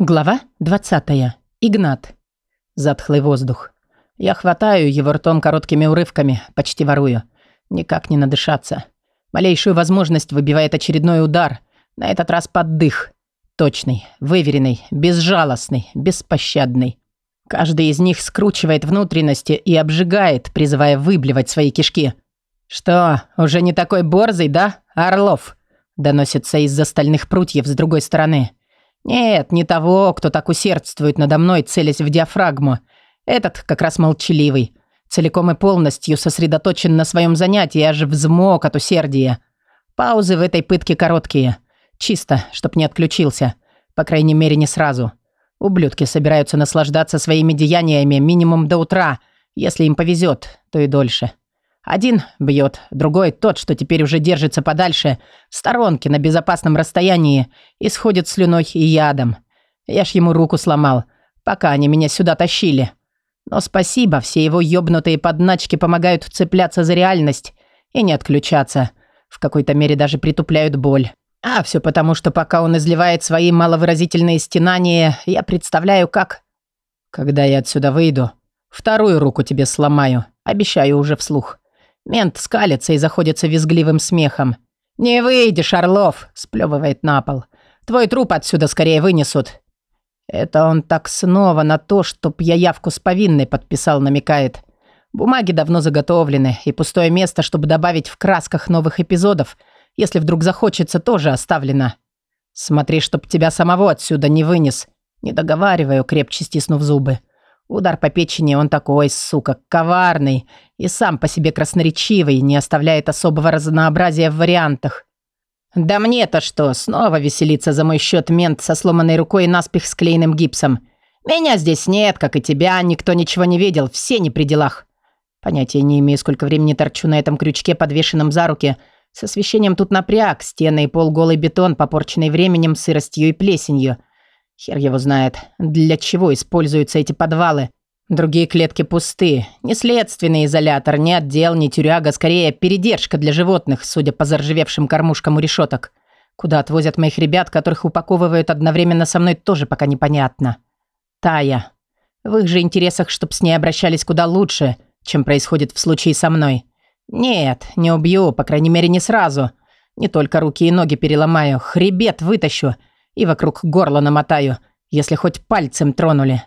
Глава 20. Игнат. Затхлый воздух. Я хватаю его ртом короткими урывками, почти ворую. Никак не надышаться. Малейшую возможность выбивает очередной удар, на этот раз под дых. Точный, выверенный, безжалостный, беспощадный. Каждый из них скручивает внутренности и обжигает, призывая выблевать свои кишки. «Что, уже не такой борзый, да, Орлов?» Доносится из-за стальных прутьев с другой стороны. Нет, не того, кто так усердствует надо мной, целясь в диафрагму. Этот как раз молчаливый. Целиком и полностью сосредоточен на своем занятии, аж взмок от усердия. Паузы в этой пытке короткие. Чисто, чтоб не отключился. По крайней мере, не сразу. Ублюдки собираются наслаждаться своими деяниями минимум до утра. Если им повезет, то и дольше. Один бьет, другой, тот, что теперь уже держится подальше, в сторонке на безопасном расстоянии, исходит слюной и ядом. Я ж ему руку сломал, пока они меня сюда тащили. Но спасибо, все его ёбнутые подначки помогают цепляться за реальность и не отключаться. В какой-то мере даже притупляют боль. А все потому, что пока он изливает свои маловыразительные стенания, я представляю, как... Когда я отсюда выйду, вторую руку тебе сломаю, обещаю уже вслух. Мент скалится и заходится визгливым смехом. «Не выйдешь, Орлов!» – сплёвывает на пол. «Твой труп отсюда скорее вынесут». Это он так снова на то, чтоб я явку с повинной подписал, намекает. Бумаги давно заготовлены, и пустое место, чтобы добавить в красках новых эпизодов, если вдруг захочется, тоже оставлено. Смотри, чтоб тебя самого отсюда не вынес. Не договариваю, крепче стиснув зубы. Удар по печени он такой, сука, коварный и сам по себе красноречивый, не оставляет особого разнообразия в вариантах. Да мне-то что, снова веселиться за мой счет мент со сломанной рукой и наспех склеенным гипсом. Меня здесь нет, как и тебя, никто ничего не видел, все не при делах. Понятия не имею, сколько времени торчу на этом крючке, подвешенном за руки. С освещением тут напряг, стены и пол голый бетон, попорченный временем, сыростью и плесенью – Хер его знает, для чего используются эти подвалы. Другие клетки пусты. Ни следственный изолятор, ни отдел, ни тюряга. Скорее, передержка для животных, судя по заржавевшим кормушкам у решеток. Куда отвозят моих ребят, которых упаковывают одновременно со мной, тоже пока непонятно. Тая. В их же интересах, чтоб с ней обращались куда лучше, чем происходит в случае со мной. Нет, не убью, по крайней мере, не сразу. Не только руки и ноги переломаю, хребет вытащу – и вокруг горла намотаю, если хоть пальцем тронули.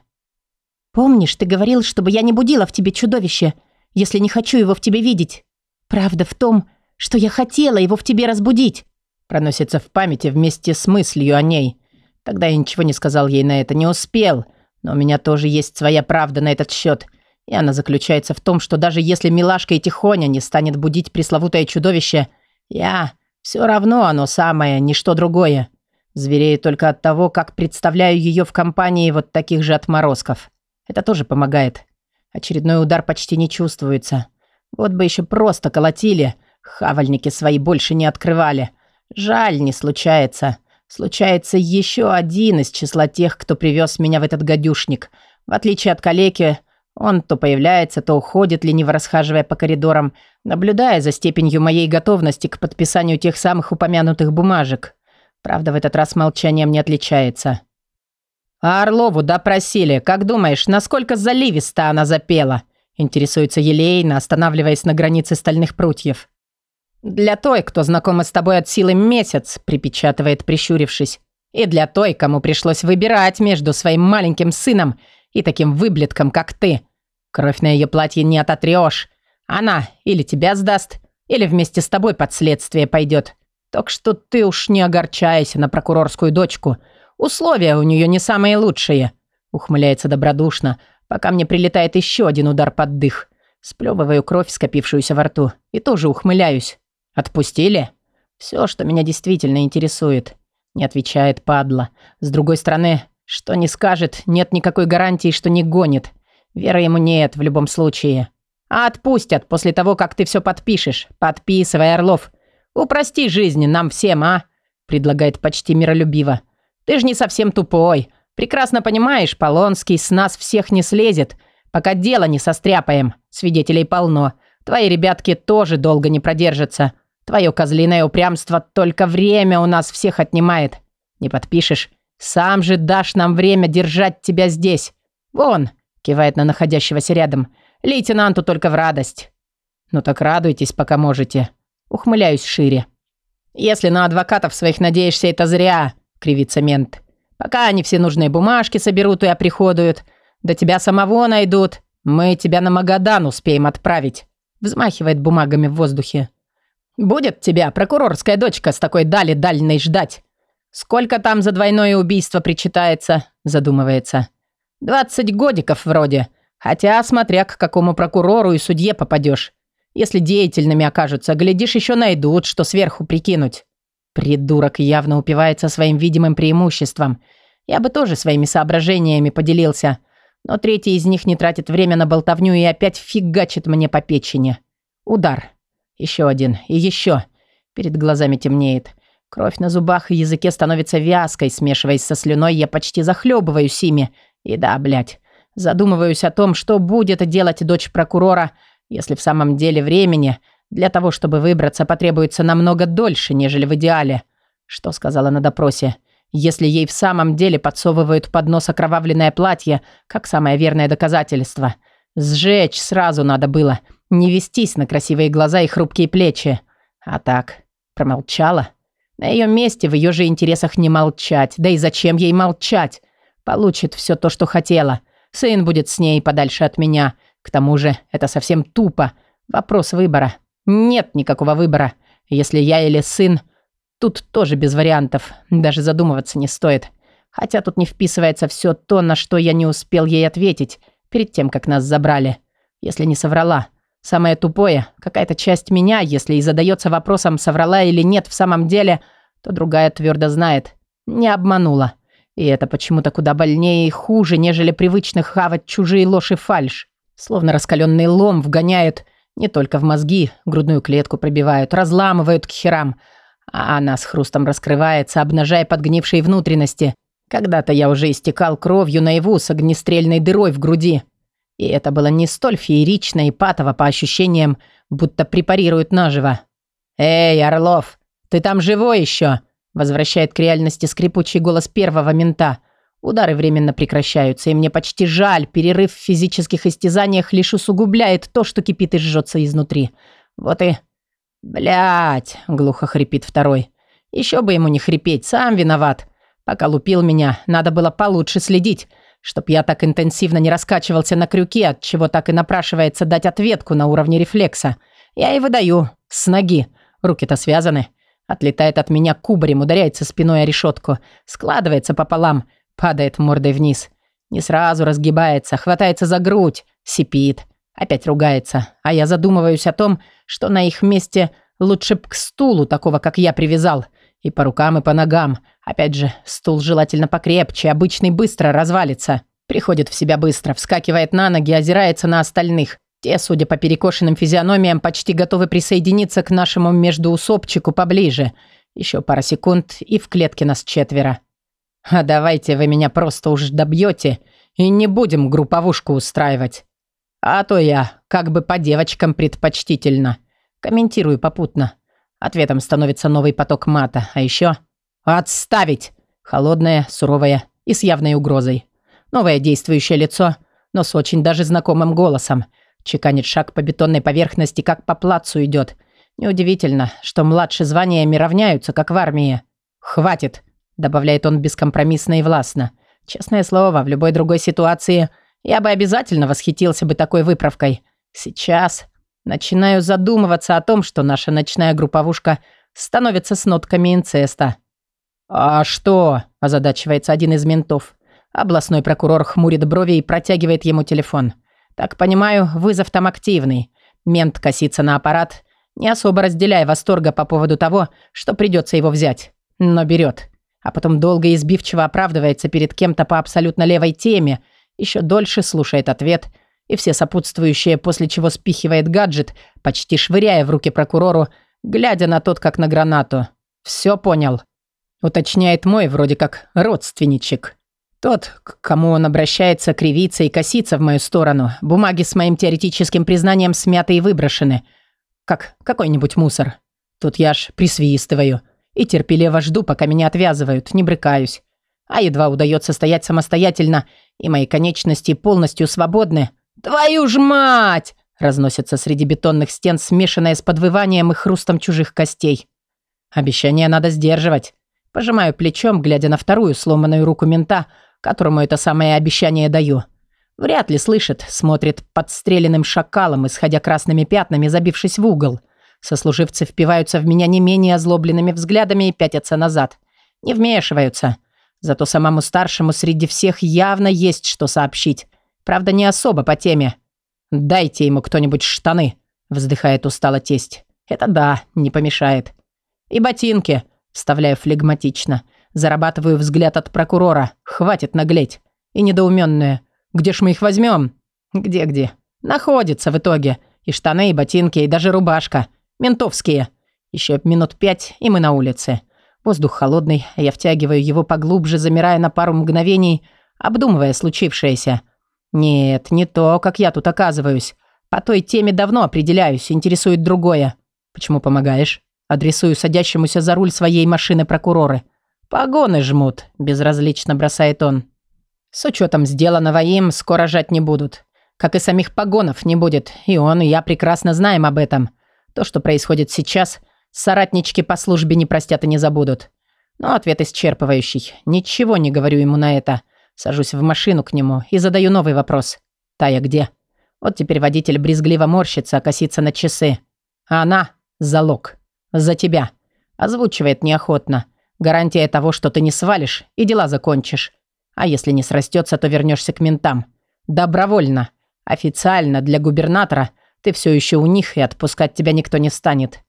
Помнишь, ты говорил, чтобы я не будила в тебе чудовище, если не хочу его в тебе видеть? Правда в том, что я хотела его в тебе разбудить. Проносится в памяти вместе с мыслью о ней. Тогда я ничего не сказал ей на это, не успел. Но у меня тоже есть своя правда на этот счет. И она заключается в том, что даже если милашка и тихоня не станет будить пресловутое чудовище, я... Все равно оно самое, ничто другое. Зверею только от того, как представляю ее в компании вот таких же отморозков. Это тоже помогает. Очередной удар почти не чувствуется. Вот бы еще просто колотили, хавальники свои больше не открывали. Жаль, не случается. Случается еще один из числа тех, кто привез меня в этот гадюшник. В отличие от калеки, он то появляется, то уходит, лениво расхаживая по коридорам, наблюдая за степенью моей готовности к подписанию тех самых упомянутых бумажек. Правда, в этот раз молчанием не отличается. «А Орлову допросили. Как думаешь, насколько заливисто она запела?» Интересуется Елейна, останавливаясь на границе стальных прутьев. «Для той, кто знакома с тобой от силы месяц», припечатывает, прищурившись. «И для той, кому пришлось выбирать между своим маленьким сыном и таким выблетком, как ты. Кровь на ее платье не ототрешь. Она или тебя сдаст, или вместе с тобой под следствие пойдет. Так что ты уж не огорчайся на прокурорскую дочку. Условия у нее не самые лучшие. Ухмыляется добродушно, пока мне прилетает еще один удар под дых. Сплевываю кровь, скопившуюся во рту, и тоже ухмыляюсь. Отпустили? Все, что меня действительно интересует. Не отвечает падла. С другой стороны, что не скажет, нет никакой гарантии, что не гонит. Веры ему нет в любом случае. А отпустят после того, как ты все подпишешь. Подписывай, Орлов. «Упрости жизнь нам всем, а?» предлагает почти миролюбиво. «Ты же не совсем тупой. Прекрасно понимаешь, Полонский с нас всех не слезет, пока дело не состряпаем. Свидетелей полно. Твои ребятки тоже долго не продержатся. Твое козлиное упрямство только время у нас всех отнимает. Не подпишешь? Сам же дашь нам время держать тебя здесь. Вон, кивает на находящегося рядом. Лейтенанту только в радость. Ну так радуйтесь, пока можете. Ухмыляюсь шире. Если на адвокатов своих надеешься, это зря, кривится мент. Пока они все нужные бумажки соберут и оприходуют, до тебя самого найдут, мы тебя на Магадан успеем отправить. Взмахивает бумагами в воздухе. Будет тебя прокурорская дочка с такой дали дальной ждать. Сколько там за двойное убийство причитается? Задумывается. Двадцать годиков вроде. Хотя, смотря к какому прокурору и судье попадешь. Если деятельными окажутся, глядишь, еще найдут, что сверху прикинуть. Придурок явно упивается своим видимым преимуществом. Я бы тоже своими соображениями поделился. Но третий из них не тратит время на болтовню и опять фигачит мне по печени. Удар. Еще один. И еще. Перед глазами темнеет. Кровь на зубах и языке становится вязкой, смешиваясь со слюной, я почти захлебываюсь ими. И да, блядь. Задумываюсь о том, что будет делать дочь прокурора, если в самом деле времени для того, чтобы выбраться, потребуется намного дольше, нежели в идеале. Что сказала на допросе? Если ей в самом деле подсовывают под нос окровавленное платье, как самое верное доказательство. Сжечь сразу надо было. Не вестись на красивые глаза и хрупкие плечи. А так, промолчала. На ее месте в ее же интересах не молчать. Да и зачем ей молчать? Получит все то, что хотела. Сын будет с ней подальше от меня. К тому же это совсем тупо. Вопрос выбора. Нет никакого выбора. Если я или сын, тут тоже без вариантов. Даже задумываться не стоит. Хотя тут не вписывается все то, на что я не успел ей ответить перед тем, как нас забрали. Если не соврала. Самое тупое, какая-то часть меня, если и задается вопросом, соврала или нет в самом деле, то другая твердо знает. Не обманула. И это почему-то куда больнее и хуже, нежели привычных хавать чужие ложь и фальшь. Словно раскаленный лом вгоняют не только в мозги, грудную клетку пробивают, разламывают к херам, а она с хрустом раскрывается, обнажая подгнившие внутренности. Когда-то я уже истекал кровью наяву с огнестрельной дырой в груди. И это было не столь феерично и патово по ощущениям, будто препарируют наживо. «Эй, Орлов, ты там живой еще?» Возвращает к реальности скрипучий голос первого мента. Удары временно прекращаются, и мне почти жаль, перерыв в физических истязаниях лишь усугубляет то, что кипит и жжется изнутри. Вот и... Блять, глухо хрипит второй. Еще бы ему не хрипеть, сам виноват. Пока лупил меня, надо было получше следить, чтоб я так интенсивно не раскачивался на крюке, от чего так и напрашивается дать ответку на уровне рефлекса. Я и выдаю. С ноги. Руки-то связаны. Отлетает от меня кубарем, ударяется спиной о решетку. Складывается пополам. Падает мордой вниз. Не сразу разгибается, хватается за грудь. Сипит. Опять ругается. А я задумываюсь о том, что на их месте лучше б к стулу такого, как я, привязал. И по рукам, и по ногам. Опять же, стул желательно покрепче, обычный быстро развалится. Приходит в себя быстро, вскакивает на ноги, озирается на остальных. Те, судя по перекошенным физиономиям, почти готовы присоединиться к нашему междуусобчику поближе. Еще пара секунд, и в клетке нас четверо. А давайте вы меня просто уж добьете и не будем групповушку устраивать. А то я как бы по девочкам предпочтительно. Комментирую попутно. Ответом становится новый поток мата. А еще «Отставить!» Холодное, суровое и с явной угрозой. Новое действующее лицо, но с очень даже знакомым голосом – Чеканит шаг по бетонной поверхности, как по плацу идет. Неудивительно, что младшие званиями равняются, как в армии. «Хватит», — добавляет он бескомпромиссно и властно. Честное слово, в любой другой ситуации я бы обязательно восхитился бы такой выправкой. Сейчас начинаю задумываться о том, что наша ночная групповушка становится с нотками инцеста. «А что?» – озадачивается один из ментов. Областной прокурор хмурит брови и протягивает ему телефон. Так понимаю, вызов там активный. Мент косится на аппарат, не особо разделяя восторга по поводу того, что придется его взять. Но берет. А потом долго и избивчиво оправдывается перед кем-то по абсолютно левой теме, еще дольше слушает ответ и все сопутствующие, после чего спихивает гаджет, почти швыряя в руки прокурору, глядя на тот, как на гранату. «Все понял», — уточняет мой вроде как родственничек. Тот, к кому он обращается, кривится и косится в мою сторону. Бумаги с моим теоретическим признанием смяты и выброшены. Как какой-нибудь мусор. Тут я аж присвистываю. И терпеливо жду, пока меня отвязывают, не брыкаюсь. а едва удается стоять самостоятельно, и мои конечности полностью свободны. «Твою ж мать!» разносится среди бетонных стен, смешанное с подвыванием и хрустом чужих костей. Обещание надо сдерживать. Пожимаю плечом, глядя на вторую сломанную руку мента, которому это самое обещание даю. Вряд ли слышит, смотрит подстреленным шакалом, исходя красными пятнами, забившись в угол. Сослуживцы впиваются в меня не менее озлобленными взглядами и пятятся назад. Не вмешиваются. Зато самому старшему среди всех явно есть что сообщить. Правда, не особо по теме. «Дайте ему кто-нибудь штаны», – вздыхает устало тесть. «Это да, не помешает». «И ботинки», – вставляю флегматично. Зарабатываю взгляд от прокурора. Хватит наглеть. И недоуменные. «Где ж мы их возьмем?» «Где-где?» «Находится в итоге. И штаны, и ботинки, и даже рубашка. Ментовские. Еще минут пять, и мы на улице. Воздух холодный, я втягиваю его поглубже, замирая на пару мгновений, обдумывая случившееся. Нет, не то, как я тут оказываюсь. По той теме давно определяюсь, интересует другое. Почему помогаешь? Адресую садящемуся за руль своей машины прокуроры. Погоны жмут, безразлично бросает он. С учетом сделанного им, скоро жать не будут. Как и самих погонов не будет, и он, и я прекрасно знаем об этом. То, что происходит сейчас, соратнички по службе не простят и не забудут. Но ответ исчерпывающий. Ничего не говорю ему на это. Сажусь в машину к нему и задаю новый вопрос. «Тая где?» Вот теперь водитель брезгливо морщится, а косится на часы. А она – залог. За тебя. Озвучивает неохотно. Гарантия того, что ты не свалишь и дела закончишь. А если не срастется, то вернешься к ментам. Добровольно. Официально для губернатора ты все еще у них, и отпускать тебя никто не станет.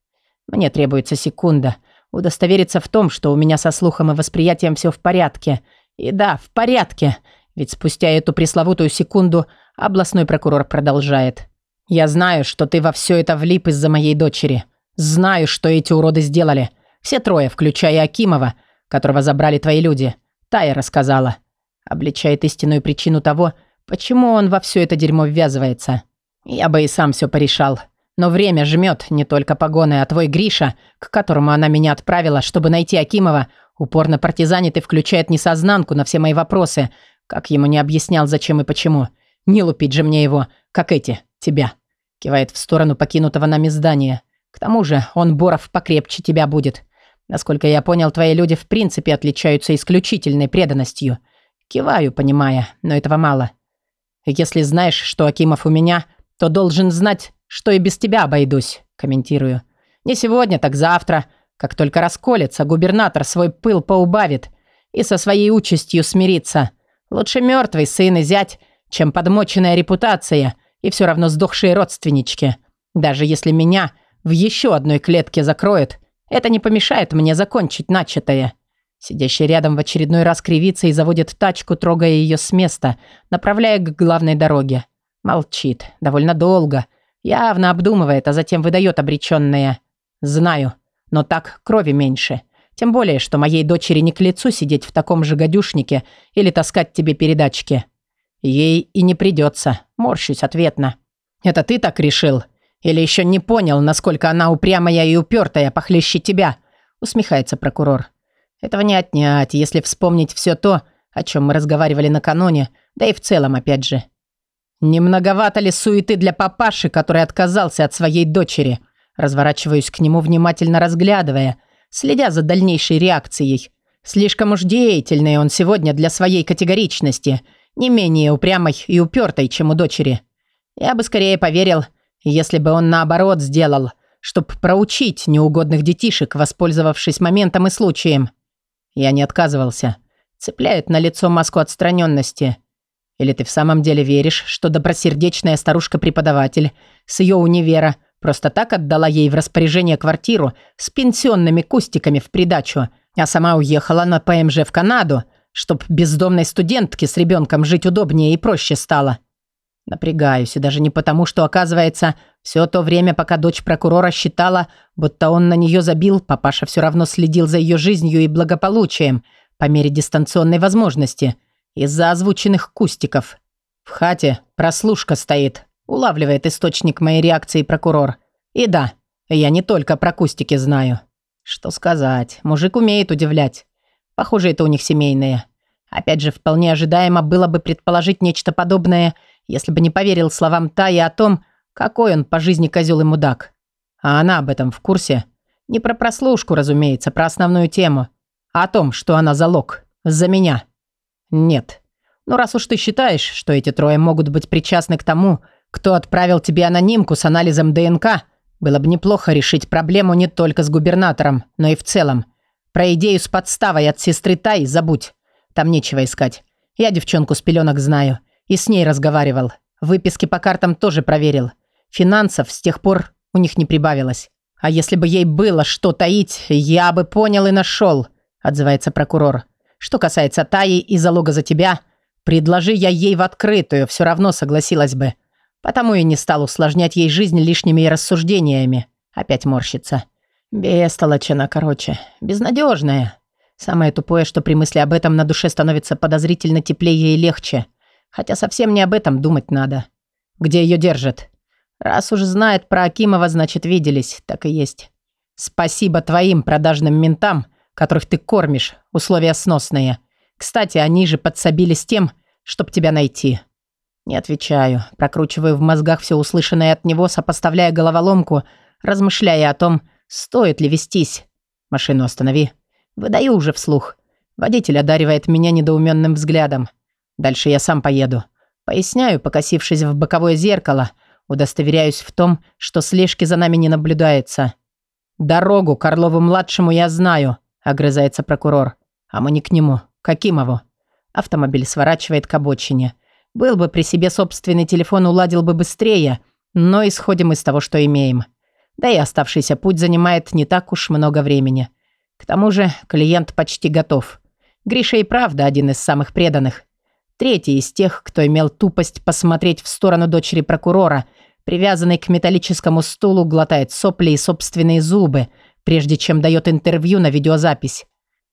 Мне требуется секунда. Удостовериться в том, что у меня со слухом и восприятием все в порядке – и да, в порядке, ведь спустя эту пресловутую секунду областной прокурор продолжает. «Я знаю, что ты во все это влип из-за моей дочери. Знаю, что эти уроды сделали. Все трое, включая Акимова, которого забрали твои люди. Тая рассказала. Обличает истинную причину того, почему он во все это дерьмо ввязывается. Я бы и сам все порешал. Но время жмет не только погоны, а твой Гриша, к которому она меня отправила, чтобы найти Акимова, Упорно партизанит и включает несознанку на все мои вопросы, как ему не объяснял, зачем и почему. Не лупить же мне его, как эти, тебя. Кивает в сторону покинутого нами здания. К тому же он, Боров, покрепче тебя будет. Насколько я понял, твои люди в принципе отличаются исключительной преданностью. Киваю, понимая, но этого мало. Если знаешь, что Акимов у меня, то должен знать, что и без тебя обойдусь, комментирую. Не сегодня, так завтра – как только расколется, губернатор свой пыл поубавит и со своей участью смирится. Лучше мертвый сын и зять, чем подмоченная репутация и все равно сдохшие родственнички. Даже если меня в еще одной клетке закроют, это не помешает мне закончить начатое. Сидящий рядом в очередной раз кривится и заводит тачку, трогая ее с места, направляя к главной дороге. Молчит. Довольно долго. Явно обдумывает, а затем выдает обреченное. «Знаю. Но так крови меньше. Тем более, что моей дочери не к лицу сидеть в таком же гадюшнике или таскать тебе передачки. Ей и не придется. Морщусь ответно. Это ты так решил? Или еще не понял, насколько она упрямая и упертая похлеще тебя? Усмехается прокурор. Этого не отнять, если вспомнить все то, о чем мы разговаривали накануне, да и в целом опять же. Не многовато ли суеты для папаши, который отказался от своей дочери – Разворачиваюсь к нему, внимательно разглядывая, следя за дальнейшей реакцией. Слишком уж деятельный он сегодня для своей категоричности, не менее упрямой и упертой, чем у дочери. Я бы скорее поверил, если бы он наоборот сделал, чтобы проучить неугодных детишек, воспользовавшись моментом и случаем. Я не отказывался. Цепляет на лицо маску отстраненности. Или ты в самом деле веришь, что добросердечная старушка-преподаватель с ее универа – Просто так отдала ей в распоряжение квартиру с пенсионными кустиками в придачу, а сама уехала на ПМЖ в Канаду, чтоб бездомной студентке с ребенком жить удобнее и проще стало. Напрягаюсь, и даже не потому, что, оказывается, все то время, пока дочь прокурора считала, будто он на нее забил, папаша все равно следил за ее жизнью и благополучием по мере дистанционной возможности из-за озвученных кустиков. В хате прослушка стоит, Улавливает источник моей реакции прокурор. И да, я не только про кустики знаю. Что сказать, мужик умеет удивлять. Похоже, это у них семейное. Опять же, вполне ожидаемо было бы предположить нечто подобное, если бы не поверил словам Таи о том, какой он по жизни козел и мудак. А она об этом в курсе. Не про прослушку, разумеется, про основную тему. А о том, что она залог. За меня. Нет. Ну, раз уж ты считаешь, что эти трое могут быть причастны к тому, кто отправил тебе анонимку с анализом ДНК, было бы неплохо решить проблему не только с губернатором, но и в целом. Про идею с подставой от сестры Таи забудь. Там нечего искать. Я девчонку с пеленок знаю. И с ней разговаривал. Выписки по картам тоже проверил. Финансов с тех пор у них не прибавилось. А если бы ей было что таить, я бы понял и нашел, отзывается прокурор. Что касается Таи и залога за тебя, предложи я ей в открытую, все равно согласилась бы. Потому и не стал усложнять ей жизнь лишними рассуждениями. Опять морщится. Бестолочена, короче. Безнадежная. Самое тупое, что при мысли об этом на душе становится подозрительно теплее и легче. Хотя совсем не об этом думать надо. Где ее держат? Раз уж знает про Акимова, значит, виделись. Так и есть. Спасибо твоим продажным ментам, которых ты кормишь. Условия сносные. Кстати, они же подсобили с тем, чтоб тебя найти. Не отвечаю. Прокручиваю в мозгах все услышанное от него, сопоставляя головоломку, размышляя о том, стоит ли вестись. Машину останови. Выдаю уже вслух. Водитель одаривает меня недоуменным взглядом. Дальше я сам поеду. Поясняю, покосившись в боковое зеркало, удостоверяюсь в том, что слежки за нами не наблюдается. «Дорогу Карлову-младшему я знаю», — огрызается прокурор. «А мы не к нему. К Акимову». Автомобиль сворачивает к обочине. Был бы при себе собственный телефон, уладил бы быстрее, но исходим из того, что имеем. Да и оставшийся путь занимает не так уж много времени. К тому же клиент почти готов. Гриша и правда один из самых преданных. Третий из тех, кто имел тупость посмотреть в сторону дочери прокурора, привязанный к металлическому стулу, глотает сопли и собственные зубы, прежде чем дает интервью на видеозапись.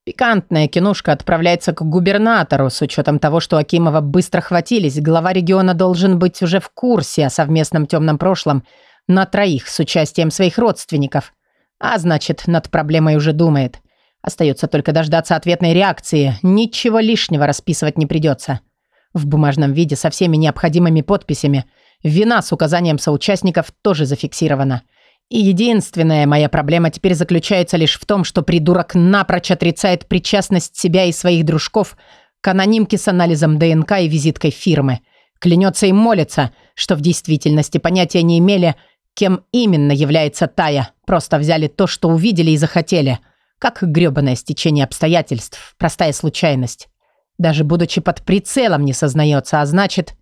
Пикантная киношка отправляется к губернатору. С учетом того, что Акимова быстро хватились, глава региона должен быть уже в курсе о совместном темном прошлом на троих с участием своих родственников. А значит, над проблемой уже думает. Остается только дождаться ответной реакции. Ничего лишнего расписывать не придется. В бумажном виде со всеми необходимыми подписями. Вина с указанием соучастников тоже зафиксирована. Единственная моя проблема теперь заключается лишь в том, что придурок напрочь отрицает причастность себя и своих дружков к анонимке с анализом ДНК и визиткой фирмы. Клянется и молится, что в действительности понятия не имели, кем именно является Тая. Просто взяли то, что увидели и захотели. Как грёбаное стечение обстоятельств, простая случайность. Даже будучи под прицелом не сознается, а значит...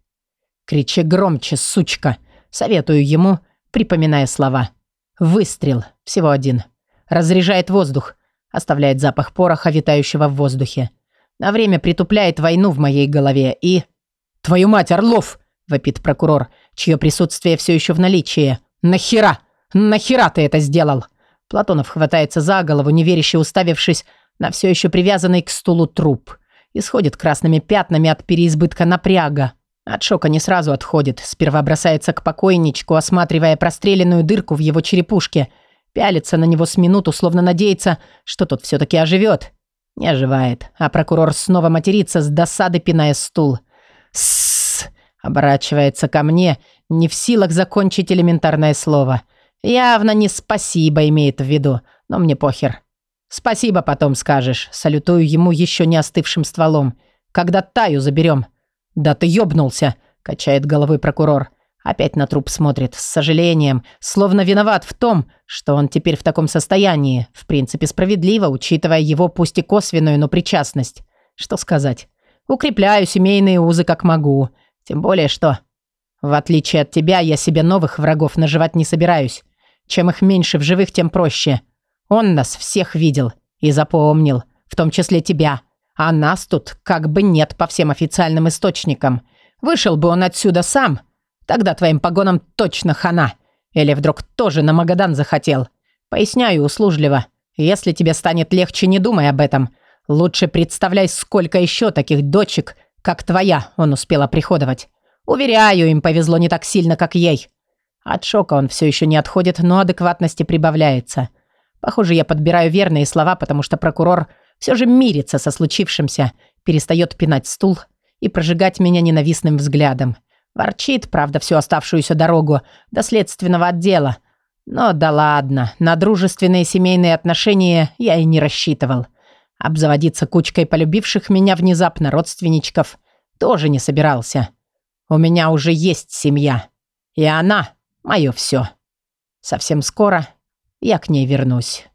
Кричи громче, сучка. Советую ему, припоминая слова. Выстрел. Всего один. Разряжает воздух. Оставляет запах пороха, витающего в воздухе. На время притупляет войну в моей голове и... «Твою мать, Орлов!» – вопит прокурор, чье присутствие все еще в наличии. «Нахера? Нахера ты это сделал?» Платонов хватается за голову, неверяще уставившись на все еще привязанный к стулу труп. Исходит красными пятнами от переизбытка напряга. От шока не сразу отходит. Сперва бросается к покойничку, осматривая простреленную дырку в его черепушке. Пялится на него с минуту, словно надеется, что тот все-таки оживет. Не оживает, а прокурор снова матерится с досады, пиная стул. «Сссс!» оборачивается ко мне, не в силах закончить элементарное слово. Явно не спасибо имеет в виду, но мне похер. «Спасибо потом скажешь», салютую ему еще не остывшим стволом. «Когда Таю заберем». «Да ты ёбнулся!» – качает головой прокурор. Опять на труп смотрит, с сожалением, словно виноват в том, что он теперь в таком состоянии. В принципе, справедливо, учитывая его пусть и косвенную, но причастность. Что сказать? Укрепляю семейные узы как могу. Тем более, что... В отличие от тебя, я себе новых врагов наживать не собираюсь. Чем их меньше в живых, тем проще. Он нас всех видел и запомнил, в том числе тебя. А нас тут как бы нет по всем официальным источникам. Вышел бы он отсюда сам, тогда твоим погонам точно хана. Или вдруг тоже на Магадан захотел. Поясняю услужливо. Если тебе станет легче, не думай об этом. Лучше представляй, сколько еще таких дочек, как твоя, он успел оприходовать. Уверяю, им повезло не так сильно, как ей. От шока он все еще не отходит, но адекватности прибавляется. Похоже, я подбираю верные слова, потому что прокурор все же мирится со случившимся, перестает пинать стул и прожигать меня ненавистным взглядом. Ворчит, правда, всю оставшуюся дорогу до следственного отдела. Но да ладно, на дружественные семейные отношения я и не рассчитывал. Обзаводиться кучкой полюбивших меня внезапно родственничков тоже не собирался. У меня уже есть семья. И она – мое все. Совсем скоро я к ней вернусь.